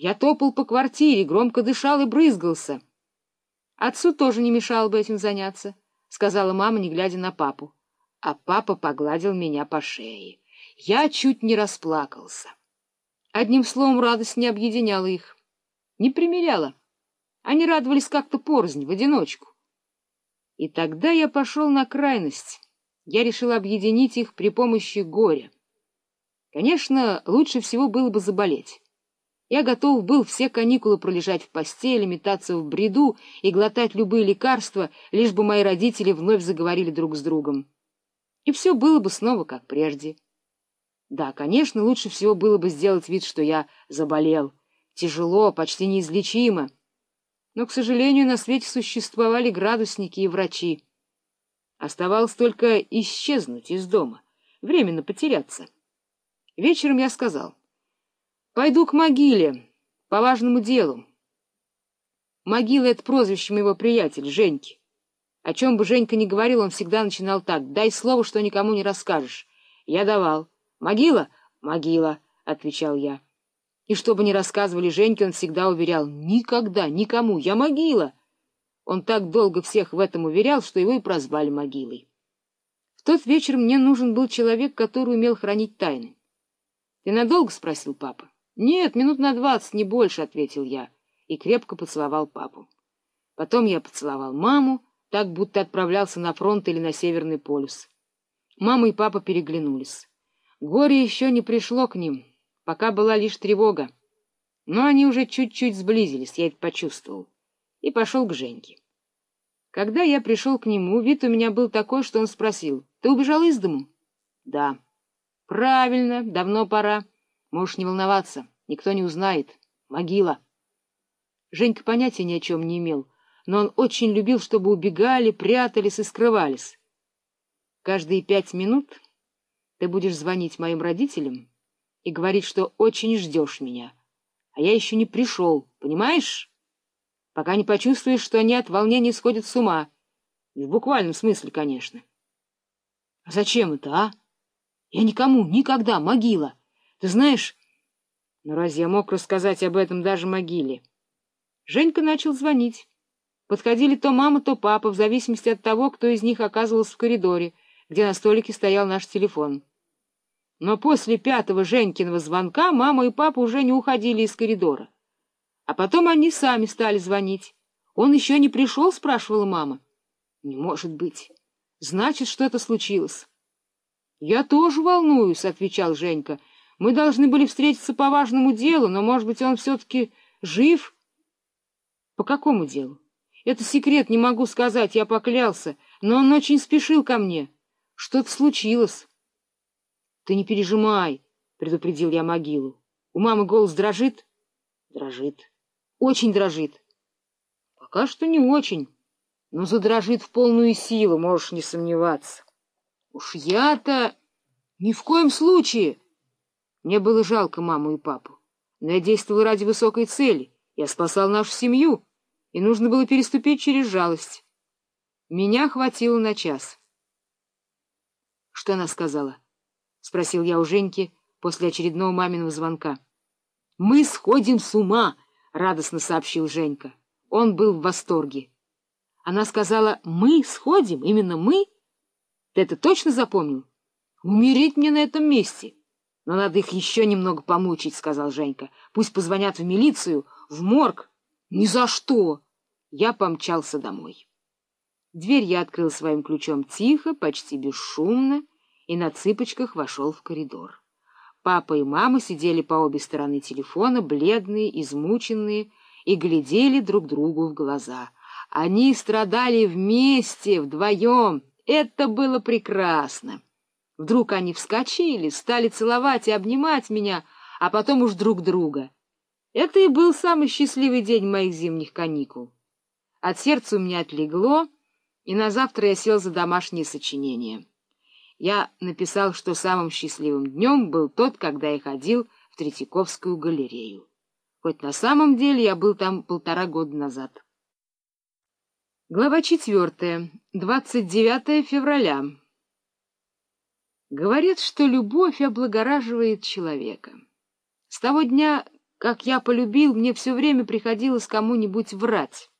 Я топал по квартире, громко дышал и брызгался. Отцу тоже не мешало бы этим заняться, — сказала мама, не глядя на папу. А папа погладил меня по шее. Я чуть не расплакался. Одним словом, радость не объединяла их, не примеряла. Они радовались как-то порознь, в одиночку. И тогда я пошел на крайность. Я решил объединить их при помощи горя. Конечно, лучше всего было бы заболеть. Я готов был все каникулы пролежать в постели, метаться в бреду и глотать любые лекарства, лишь бы мои родители вновь заговорили друг с другом. И все было бы снова как прежде. Да, конечно, лучше всего было бы сделать вид, что я заболел. Тяжело, почти неизлечимо. Но, к сожалению, на свете существовали градусники и врачи. Оставалось только исчезнуть из дома, временно потеряться. Вечером я сказал, пойду к могиле, по важному делу. Могила — это прозвище моего приятеля, Женьки. О чем бы Женька ни говорил, он всегда начинал так, дай слово, что никому не расскажешь. Я давал. Могила? Могила, — отвечал я. И что бы ни рассказывали Женьке, он всегда уверял, никогда, никому, я могила. Он так долго всех в этом уверял, что его и прозвали могилой. В тот вечер мне нужен был человек, который умел хранить тайны. — Ты надолго? — спросил папа. — Нет, минут на двадцать, не больше, — ответил я, и крепко поцеловал папу. Потом я поцеловал маму, так будто отправлялся на фронт или на Северный полюс. Мама и папа переглянулись. Горе еще не пришло к ним, пока была лишь тревога. Но они уже чуть-чуть сблизились, я это почувствовал, и пошел к Женьке. Когда я пришел к нему, вид у меня был такой, что он спросил, «Ты убежал из дому?» «Да». «Правильно, давно пора. Можешь не волноваться, никто не узнает. Могила». Женька понятия ни о чем не имел, но он очень любил, чтобы убегали, прятались и скрывались. Каждые пять минут ты будешь звонить моим родителям и говорить, что очень ждешь меня, а я еще не пришел, понимаешь? Пока не почувствуешь, что они от волнения сходят с ума. В буквальном смысле, конечно. — А зачем это, а? Я никому, никогда, могила. Ты знаешь... Но ну, разве я мог рассказать об этом даже могиле? Женька начал звонить. Подходили то мама, то папа, в зависимости от того, кто из них оказывался в коридоре, где на столике стоял наш телефон. Но после пятого Женькиного звонка мама и папа уже не уходили из коридора. А потом они сами стали звонить. «Он еще не пришел?» — спрашивала мама. «Не может быть. Значит, что-то случилось». «Я тоже волнуюсь», — отвечал Женька. «Мы должны были встретиться по важному делу, но, может быть, он все-таки жив?» «По какому делу?» «Это секрет, не могу сказать, я поклялся, но он очень спешил ко мне. Что-то случилось». «Ты не пережимай», — предупредил я могилу. «У мамы голос дрожит?» «Дрожит. Очень дрожит». «Пока что не очень, но задрожит в полную силу, можешь не сомневаться». «Уж я-то...» «Ни в коем случае!» Мне было жалко маму и папу, но я действовал ради высокой цели. Я спасал нашу семью, и нужно было переступить через жалость. Меня хватило на час. Что она сказала? —— спросил я у Женьки после очередного маминого звонка. — Мы сходим с ума! — радостно сообщил Женька. Он был в восторге. Она сказала, мы сходим, именно мы? Ты это точно запомнил? Умереть мне на этом месте. Но надо их еще немного помучить, — сказал Женька. Пусть позвонят в милицию, в морг. Ни за что! Я помчался домой. Дверь я открыл своим ключом тихо, почти бесшумно, и на цыпочках вошел в коридор. Папа и мама сидели по обе стороны телефона, бледные, измученные, и глядели друг другу в глаза. Они страдали вместе, вдвоем. Это было прекрасно. Вдруг они вскочили, стали целовать и обнимать меня, а потом уж друг друга. Это и был самый счастливый день моих зимних каникул. От сердца у меня отлегло, и на завтра я сел за домашние сочинения я написал, что самым счастливым днем был тот, когда я ходил в Третьяковскую галерею. Хоть на самом деле я был там полтора года назад. Глава четвертая. 29 февраля. Говорят, что любовь облагораживает человека. С того дня, Как я полюбил, мне все время приходилось кому-нибудь врать.